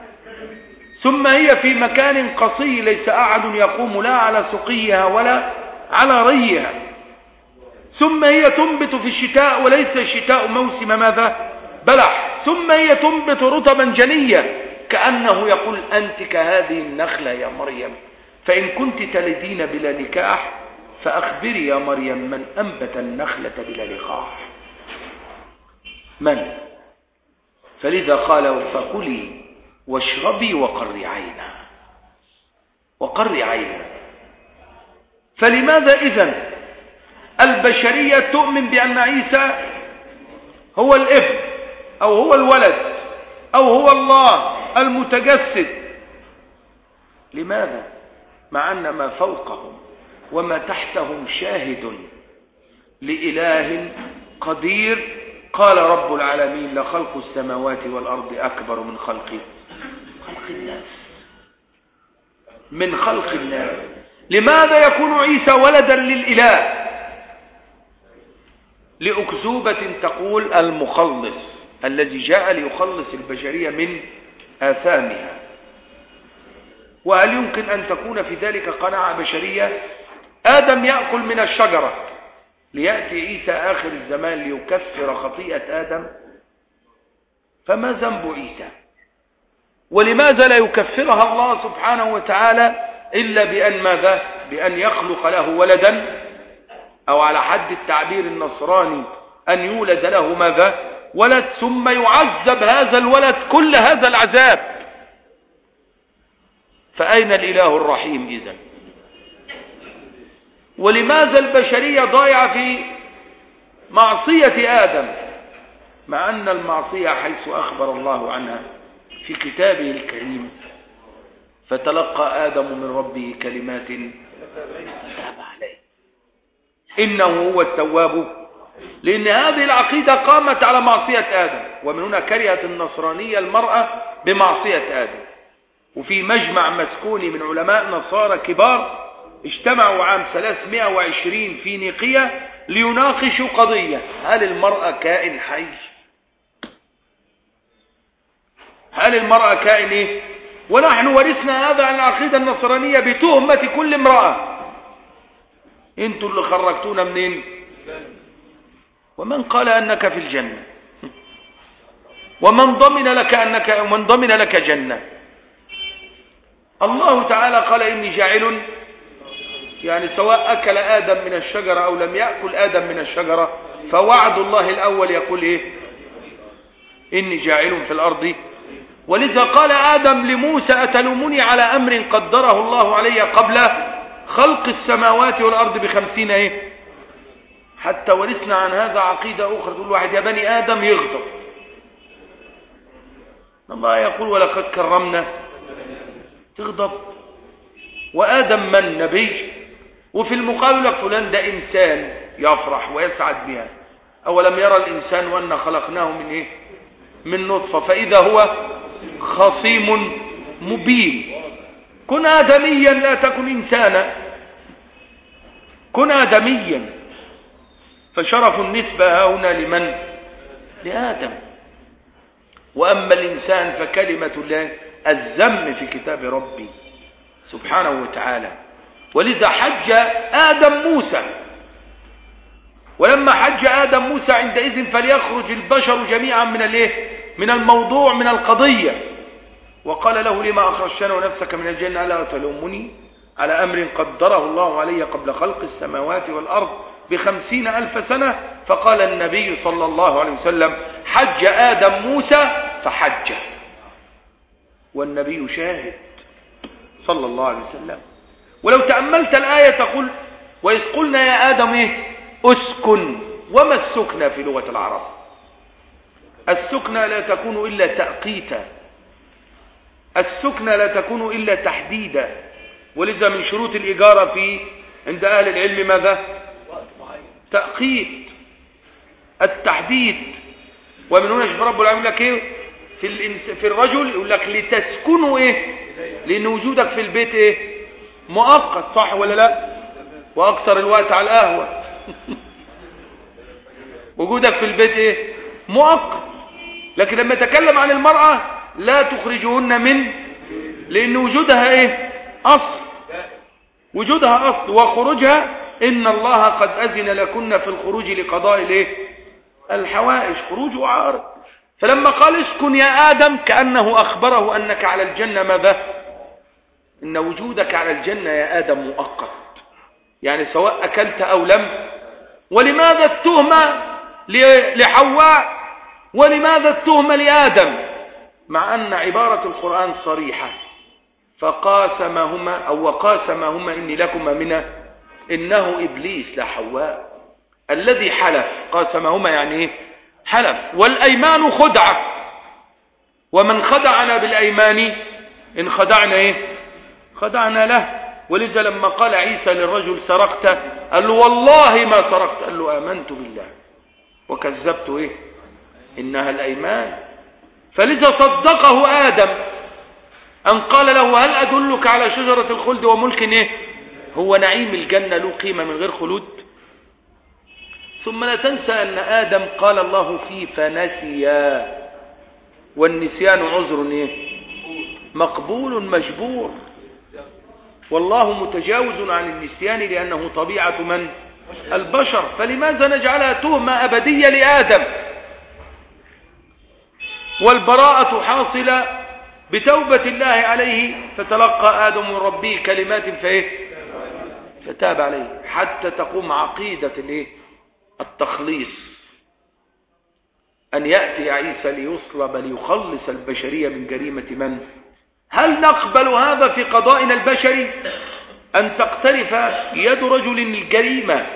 ثم هي في مكان قصي ليس أحد يقوم لا على سقيها ولا على ريها. ثم هي تنبت في الشتاء وليس الشتاء موسم ماذا؟ بلح. ثم هي تنبت رطبا جنيا كأنه يقول أنت كهذه النخلة يا مريم. فإن كنت تلدين بلا نكاح فأخبري يا مريم من أنبت النخلة بلا لقاح. من؟ فلذا قال فكلي. واشربي وقري عينا. وقري عينا. فلماذا إذن؟ البشرية تؤمن بأن عيسى هو الابن أو هو الولد أو هو الله المتجسد. لماذا؟ مع أن ما فوقهم وما تحتهم شاهد لإله قدير. قال رب العالمين لخلق السماوات والأرض أكبر من خلق خلق الناس من خلق الناس لماذا يكون عيسى ولدا للإله؟ لأكذوبة تقول المخلص الذي جاء ليخلص البشرية من آثامها. وهل يمكن أن تكون في ذلك قناعة بشرية؟ آدم يأكل من الشجرة. ليأتي عيسى آخر الزمان ليكفر خطيئة آدم؟ فما ذنب عيسى؟ ولماذا لا يكفرها الله سبحانه وتعالى إلا بأن ماذا؟ بأن يخلق له ولدا أو على حد التعبير النصراني أن يولد له ماذا؟ ولد ثم يعذب هذا الولد كل هذا العذاب. فأين الإله الرحيم إذن؟ ولماذا البشرية ضايعة في معصية آدم؟ مع أن المعصية حيث أخبر الله عنها في كتابه الكريم. فتلقى آدم من ربه كلمات تاب عليه. إنه هو التواب. لأن هذه العقيدة قامت على معصية آدم. ومن هنا كرهت النصرانية المرأة بمعصية آدم. وفي مجمع مسكوني من علماء نصارى كبار اجتمعوا عام 320 في نيقية ليناقشوا قضية. هل المرأة كائن حي؟ هل المرأة كائن إيه ونحن ورثنا هذا عن العقيدة النصرانية بتهمة كل امرأة. أنتوا اللي خرجتونا منين؟ ومن قال أنك في الجنة. ومن ضمن لك أنك ومن ضمن لك جنة. الله تعالى قال إني جاعل يعني سواء أكل آدم من الشجرة أو لم يأكل آدم من الشجرة فوعد الله الأول يقول إيه؟ إني جاعل في الأرض ولذا قال آدم لموسى أتلومني على أمر قدره الله علي قبل خلق السماوات والأرض بخمسين إيه؟ حتى ورثنا عن هذا عقيدة أخرى. تقول واحد يا بني آدم يغضب. الله يقول ولقد كرمنا. تغضب. وآدم من؟ نبي. وفي المقابل لك فلان ده إنسان يفرح ويسعد بها. أولم يرى الإنسان وأن خلقناه من إيه؟ من نطفة. فإذا هو خصيم مبين. كن آدميا لا تكن إنسانا. كن آدميا. فشرف النسبة هنا لمن؟ لآدم. وأما الإنسان فكلمة الله الذم في كتاب ربي سبحانه وتعالى. ولذا حج آدم موسى. ولما حج آدم موسى عندئذ فليخرج البشر جميعا من الإيه؟ من الموضوع من القضية. وقال له لما أخرجتنا ونفسك من الجنة ألا تلومني؟ على أمر قدره الله علي قبل خلق السماوات والأرض بخمسين ألف سنة. فقال النبي صلى الله عليه وسلم حج آدم موسى فحج والنبي شاهد صلى الله عليه وسلم. ولو تأملت الآية تقول وإذ قلنا يا آدم إيه؟ أسكن. وما السكنى في لغة العرب؟ السكنى لا تكون إلا تأقيتا. السكنى لا تكون إلا تحديدا. ولذا من شروط الإجارة في عند أهل العلم ماذا؟ تأقيت. التحديد. ومن هنا شوف رب العالمين لك إيه؟ في. في الرجل يقول لك لتسكنوا إيه؟ لأن وجودك في البيت إيه؟ مؤقت صح ولا لا؟ وأكثر الوقت على القهوة. وجودك في البيت إيه؟ مؤقت. لكن لما يتكلم عن المرأة لا تخرجهن من لأن وجودها إيه؟ أصل. وجودها أصل. وخروجها إن الله قد أذن لكن في الخروج لقضاء الإيه؟ الحوائج. خروج وعارض فلما قال اسكن يا آدم كأنه أخبره أنك على الجنة ماذا؟ إن وجودك على الجنة يا آدم مؤقت. يعني سواء أكلت أو لم. ولماذا التهمة لحواء؟ ولماذا التهمة لآدم؟ مع أن عبارة القرآن صريحة. فقاسمهما أو وقاسمهما إني لكما منه إنه إبليس لحواء الذي حلف قاسمهما يعني إيه؟ حلف. والأيمان خدعة ومن خدعنا بالأيمان إن خدعنا إيه؟ خدعنا له. ولذا لما قال عيسى للرجل سرقت قال له والله ما سرقت. قال له آمنت بالله. وكذبت إيه؟ إنها الأيمان. فلذا صدقه آدم أن قال له هل أدلك على شجرة الخلد وملك إيه؟ هو نعيم الجنة له قيمة من غير خلود. ثم لا تنسى أن آدم قال الله فيه فنسيا والنسيان عذر إيه؟ مقبول مجبور. والله متجاوز عن النسيان لأنه طبيعة من؟ البشر. فلماذا نجعلها تهمة أبدية لآدم؟ والبراءة حاصلة بتوبة الله عليه فتلقى آدم من ربه كلمات فإيه؟ فتاب عليه حتى تقوم عقيدة الإيه؟ التخليص. أن يأتي عيسى ليصلب ليخلص البشرية من جريمة من؟ هل نقبل هذا في قضائنا البشري؟ أن تقترف يد رجل الجريمة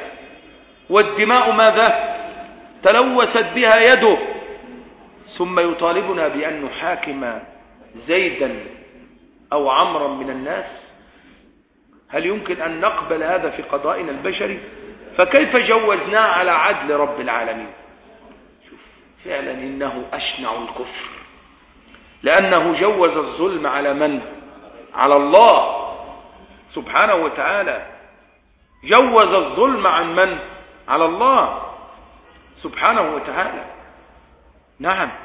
والدماء ماذا؟ تلوثت بها يده. ثم يطالبنا بأن نحاكم زيدا أو عمرا من الناس؟ هل يمكن أن نقبل هذا في قضائنا البشري؟ فكيف جوزناه على عدل رب العالمين؟ شوف فعلا إنه أشنع الكفر. لأنه جوز الظلم على من؟ على الله سبحانه وتعالى. جوز الظلم عن من؟ على الله سبحانه وتعالى. نعم.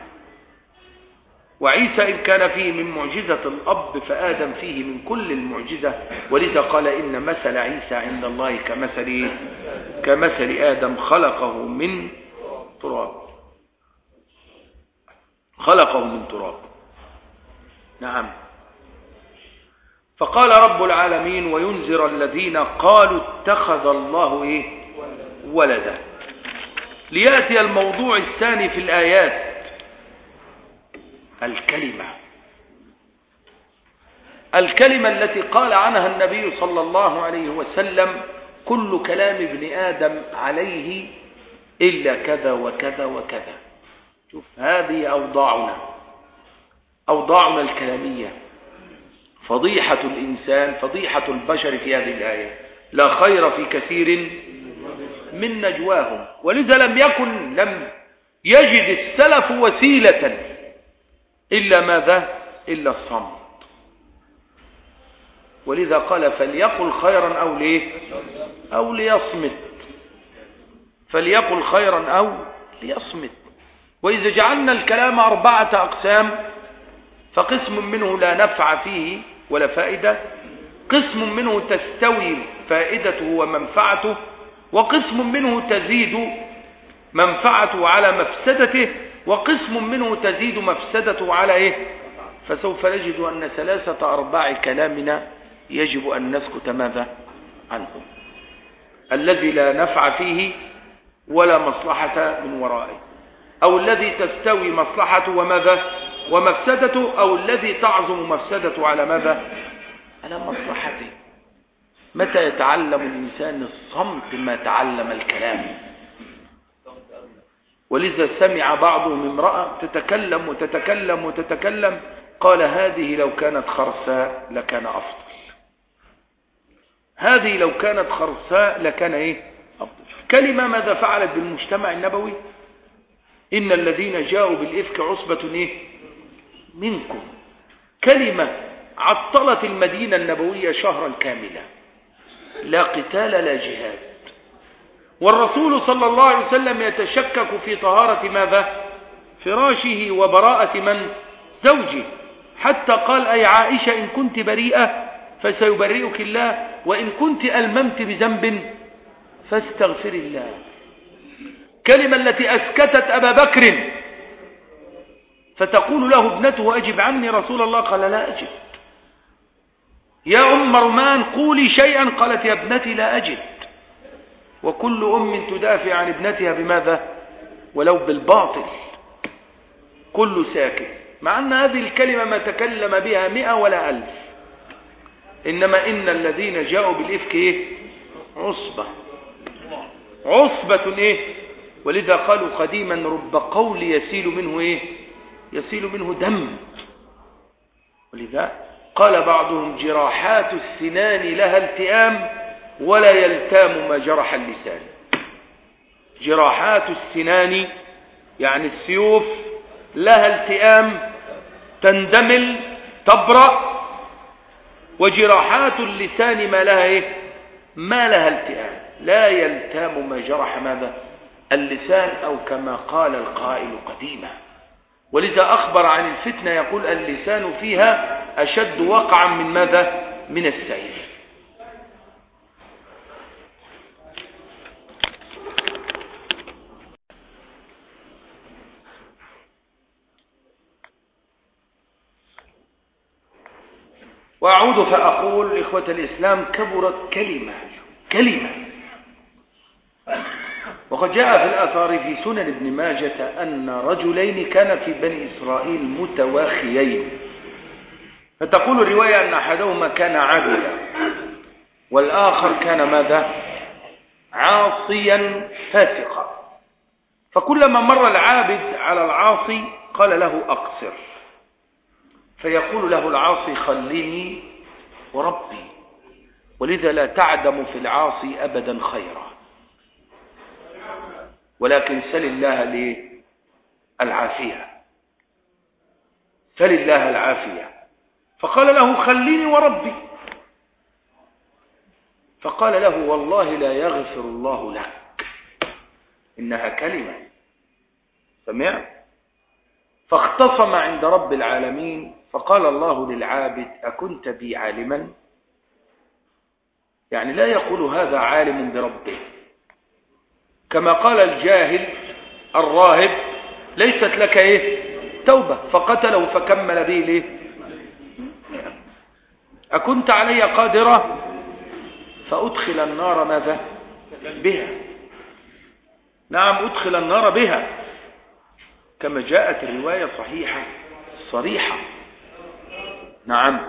وعيسى إن كان فيه من معجزة الأب فآدم فيه من كل المعجزة ولذا قال إن مثل عيسى عند الله كمثل كمثل آدم خلقه من تراب. خلقه من تراب. نعم. فقال رب العالمين وينذر الذين قالوا اتخذ الله إيه؟ ولدا. ليأتي الموضوع الثاني في الآيات. الكلمة. الكلمة التي قال عنها النبي صلى الله عليه وسلم كل كلام ابن آدم عليه إلا كذا وكذا وكذا. شوف هذه أوضاعنا. أوضاعنا الكلامية. فضيحة الإنسان فضيحة البشر في هذه الآية. لا خير في كثير من نجواهم. ولذا لم يكن لم يجد السلف وسيلة إلا ماذا؟ إلا الصمت. ولذا قال فليقل خيرا أو ليه؟ أو ليصمت. فليقل خيرا أو ليصمت. وإذا جعلنا الكلام أربعة أقسام فقسم منه لا نفع فيه ولا فائدة قسم منه تستوي فائدته ومنفعته وقسم منه تزيد منفعته على مفسدته وقسم منه تزيد مفسدته على إيه؟ فسوف نجد أن ثلاثة أرباع كلامنا يجب أن نسكت ماذا؟ عنه الذي لا نفع فيه ولا مصلحة من ورائه. أو الذي تستوي مصلحته وماذا؟ ومفسدته أو الذي تعظم مفسدته على ماذا؟ على مصلحته. متى يتعلم الإنسان الصمت ما تعلم الكلام؟ ولذا سمع بعضهم امرأة تتكلم وتتكلم وتتكلم قال هذه لو كانت خرساء لكان أفضل. هذه لو كانت خرساء لكان إيه؟ أفضل. كلمة ماذا فعلت بالمجتمع النبوي؟ إن الذين جاءوا بالإفك عصبة إيه؟ منكم. كلمة عطلت المدينة النبوية شهرا كاملا. لا قتال لا جهاد. والرسول صلى الله عليه وسلم يتشكك في طهارة ماذا؟ فراشه وبراءة من؟ زوجه. حتى قال أي عائشة إن كنت بريئة فسيبرئك الله وإن كنت ألممت بذنب فاستغفر الله. كلمة التي أسكتت أبا بكر فتقول له ابنته أجب عني رسول الله؟ قال لا أجب. يا أم رمان قولي شيئا؟ قالت يا ابنتي لا أجد وكل أم تدافع عن ابنتها بماذا؟ ولو بالباطل. كل ساكت مع أن هذه الكلمة ما تكلم بها مئة ولا ألف. إنما إن الذين جاءوا بالإفك إيه؟ عصبة. عصبة إيه؟ ولذا قالوا قديما رب قول يسيل منه إيه؟ يسيل منه دم. ولذا قال بعضهم جراحات السنان لها التئام ولا يلتام ما جرح اللسان. جراحات السنان يعني السيوف لها التئام تندمل تبرأ. وجراحات اللسان ما لها إيه؟ ما لها التئام. لا يلتام ما جرح ماذا؟ اللسان أو كما قال القائل قديما. ولذا أخبر عن الفتنة يقول اللسان فيها أشد وقعا من ماذا؟ من السيف. وأعود فأقول إخوة الإسلام كبرت كلمة كلمة. وقد جاء في الآثار في سنن ابن ماجة أن رجلين كان في بني إسرائيل متواخيين. فتقول الرواية أن أحدهما كان عابدا والآخر كان ماذا؟ عاصيا فاسقا فكلما مر العابد على العاصي قال له أقصر. فيقول له العاصي خليني وربي. ولذا لا تعدم في العاصي أبدا خيرا. ولكن سل الله ليه العافية. سل الله العافية. فقال له خليني وربي. فقال له والله لا يغفر الله لك. إنها كلمة. سمع فاختصم عند رب العالمين فقال الله للعابد أكنت بي عالما؟ يعني لا يقول هذا عالم بربه. كما قال الجاهل الراهب ليست لك إيه؟ التوبة فقتله فكمل به ليه؟ أكنت علي قادرة؟ فأدخل النار ماذا؟ بها. نعم أدخل النار بها. كما جاءت الرواية صحيحة صريحة. نعم.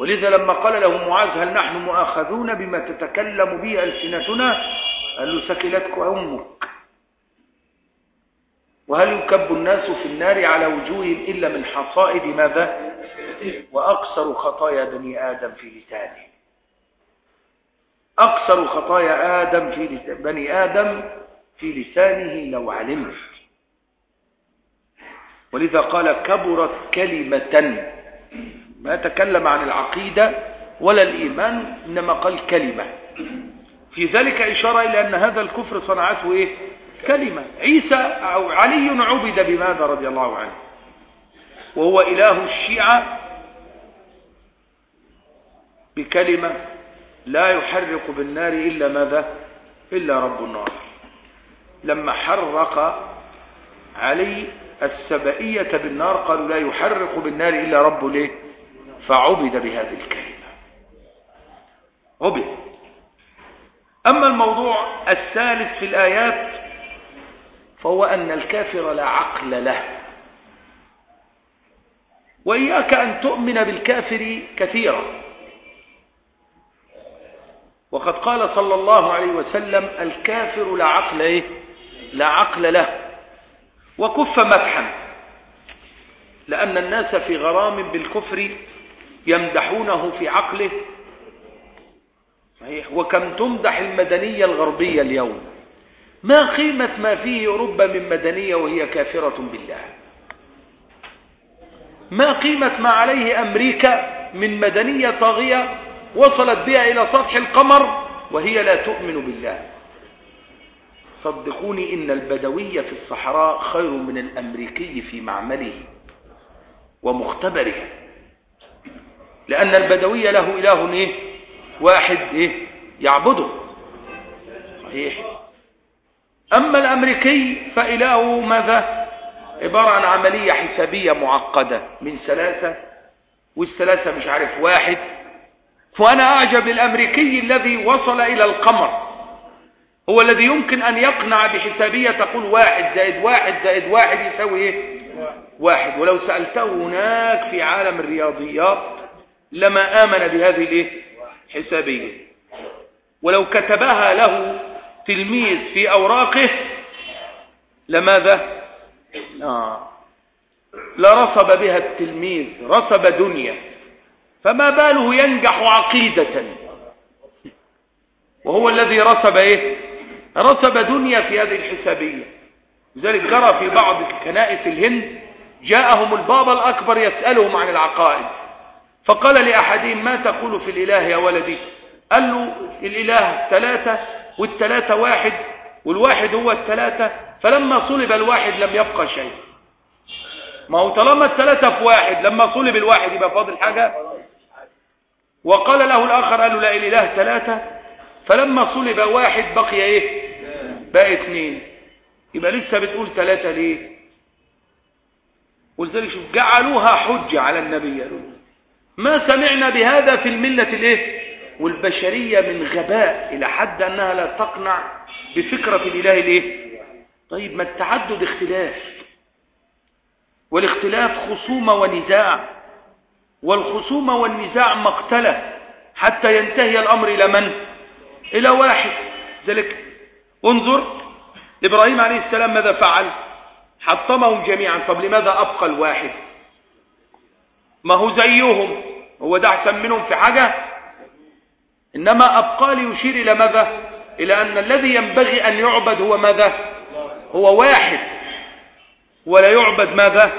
ولذا لما قال له معاذ هل نحن مؤاخذون بما تتكلم به ألسنتنا؟ قال له سكلتك أمك. وهل يكب الناس في النار على وجوههم إلا من حصائد ماذا؟ وأقصر خطايا بني آدم في لسانه أقصر خطايا آدم في بني آدم في لسانه لو علمت. ولذا قال كبرت كلمة ما تكلم عن العقيدة ولا الإيمان إنما قال كلمة. في ذلك إشارة إلى أن هذا الكفر صنعته إيه؟ كلمة. عيسى أو علي عبد بماذا رضي الله عنه؟ وهو إله الشيعة بكلمة لا يحرق بالنار إلا ماذا؟ إلا رب النار. لما حرق علي السبائية بالنار قالوا لا يحرق بالنار إلا رب ليه؟ فعبد بهذه الكلمة. عبد. أما الموضوع الثالث في الآيات فهو أن الكافر لا عقل له. وإياك أن تؤمن بالكافر كثيرا. وقد قال صلى الله عليه وسلم الكافر لا عقل إيه؟ لا عقل له. وكف مدحا. لأن الناس في غرام بالكفر يمدحونه في عقله. صحيح. وكم تمدح المدنية الغربية اليوم؟ ما قيمة ما فيه أوروبا من مدنية وهي كافرة بالله. ما قيمة ما عليه أمريكا من مدنية طاغية وصلت بها إلى سطح القمر وهي لا تؤمن بالله. صدقوني إن البدوي في الصحراء خير من الأمريكي في معمله ومختبره. لأن البدوي له إله إيه؟ واحد إيه؟ يعبده. صحيح. أما الأمريكي فإلهه ماذا؟ عبارة عن عملية حسابية معقدة من ثلاثة والثلاثة مش عارف واحد. فأنا أعجب الأمريكي الذي وصل إلى القمر. هو الذي يمكن أن يقنع بحسابية تقول واحد زائد واحد زائد واحد يساوي إيه؟ واحد. ولو سألته هناك في عالم الرياضيات لما آمن بهذه الإيه؟ حسابية. ولو كتبها له تلميذ في أوراقه لماذا؟ آه. لرصب بها التلميذ رصب دنيا. فما باله ينجح عقيدة. وهو الذي رصب إيه؟ رصب دنيا في هذه الحسابية. لذلك جرى في بعض كنائس الهند جاءهم البابا الأكبر يسألهم عن العقائد. فقال لأحدهم ما تقول في الإله يا ولدي؟ قال له الإله ثلاثة والثلاثة واحد والواحد هو الثلاثة فلما صلب الواحد لم يبقى شيء. ما هو طالما الثلاثة في واحد لما صلب الواحد يبقى فاضل حاجة؟ وقال له الآخر قال له لا الإله ثلاثة. فلما صلب واحد بقي إيه؟ بقى اثنين يبقى لسه بتقول ثلاثة ليه؟ ولذلك شوف جعلوها حجة على النبي ما سمعنا بهذا في الملة الإيه؟ والبشرية من غباء إلى حد أنها لا تقنع بفكرة الإله الإيه؟ طيب ما التعدد اختلاف. والاختلاف خصومة ونزاع. والخصومة والنزاع مقتلة. حتى ينتهي الأمر إلى من؟ إلى واحد. ذلك انظر إبراهيم عليه السلام ماذا فعل؟ حطمهم جميعا. طب لماذا أبقى الواحد؟ ما هو زيهم. هو ده أحسن منهم في حاجة؟ إنما أبقى ليشير إلى ماذا؟ إلى أن الذي ينبغي أن يعبد هو ماذا؟ هو واحد. ولا يعبد ماذا؟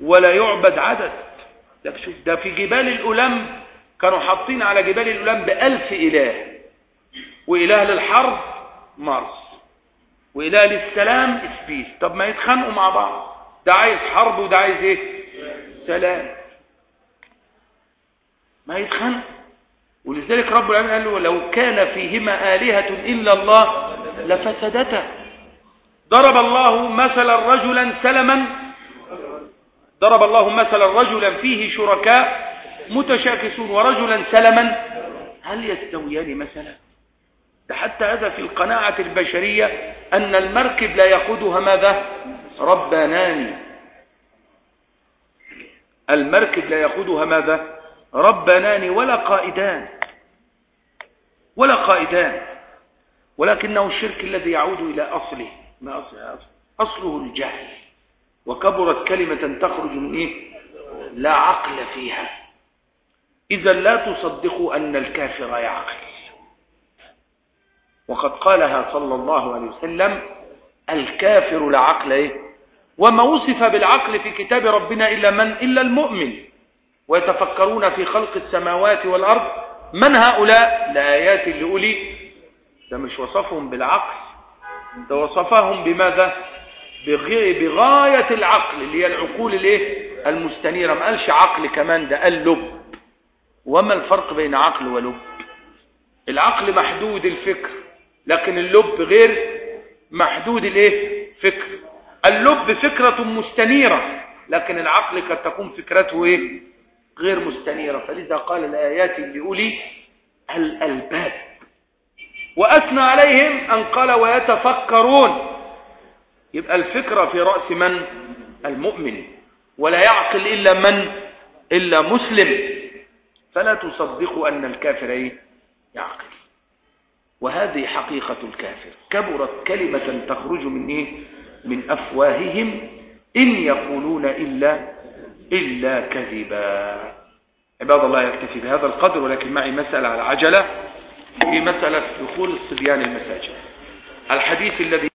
ولا يعبد عدد. ده في جبال الأولم. كانوا حاطين على جبال الأولم بألف إله. وإله للحرب. مارس. وإله للسلام إسبيس. طب ما يتخانقوا مع بعض. ده عايز حرب وده عايز إيه؟ سلام. ما يتخانقوا. ولذلك رب العالمين قال له لو كان فيهما آلهة إلا الله لفسدتا. ضرب الله مثلا رجلا سلما. ضرب الله مثلا رجلا فيه شركاء متشاكسون ورجلا سلما. هل يستويان مثلا؟ حتى هذا في القناعة البشرية أن المركب لا يقودها ماذا؟ ربانان المركب لا يقودها ماذا؟ ربانان ولا قائدان. ولا قائدان. ولكنه الشرك الذي يعود إلى أصله؟ ما أصله. أصله الجهل. وكبرت كلمة تخرج من إيه؟ لا عقل فيها. إذا لا تصدقوا أن الكافر يعقل. وقد قالها صلى الله عليه وسلم الكافر لا عقل إيه؟ وما وصف بالعقل في كتاب ربنا إلا من؟ إلا المؤمن. ويتفكرون في خلق السماوات والأرض من هؤلاء؟ لآيات لأولي. ده مش وصفهم بالعقل ده وصفهم بماذا؟ بغاية العقل اللي هي العقول الإيه؟ المستنيرة. ما قالش عقل كمان ده قال لب. وما الفرق بين عقل ولب؟ العقل محدود الفكر. لكن اللب غير محدود الايه؟ فكر. اللب فكرة مستنيرة لكن العقل قد تكون فكرته إيه؟ غير مستنيرة. فلذا قال الآيات لأولي الألباب وأثنى عليهم أن قال ويتفكرون. يبقى الفكرة في رأس من؟ المؤمن. ولا يعقل إلا من؟ إلا مسلم. فلا تصدقوا أن الكافر إيه؟ يعقل. وهذه حقيقة الكافر. كبرت كلمة تخرج من إيه؟ من أفواههم إن يقولون إلا إلا كذبا. عباد الله يكتفي بهذا القدر ولكن معي مسألة على عجلة في مسألة دخول الصبيان المساجد. الحديث الذي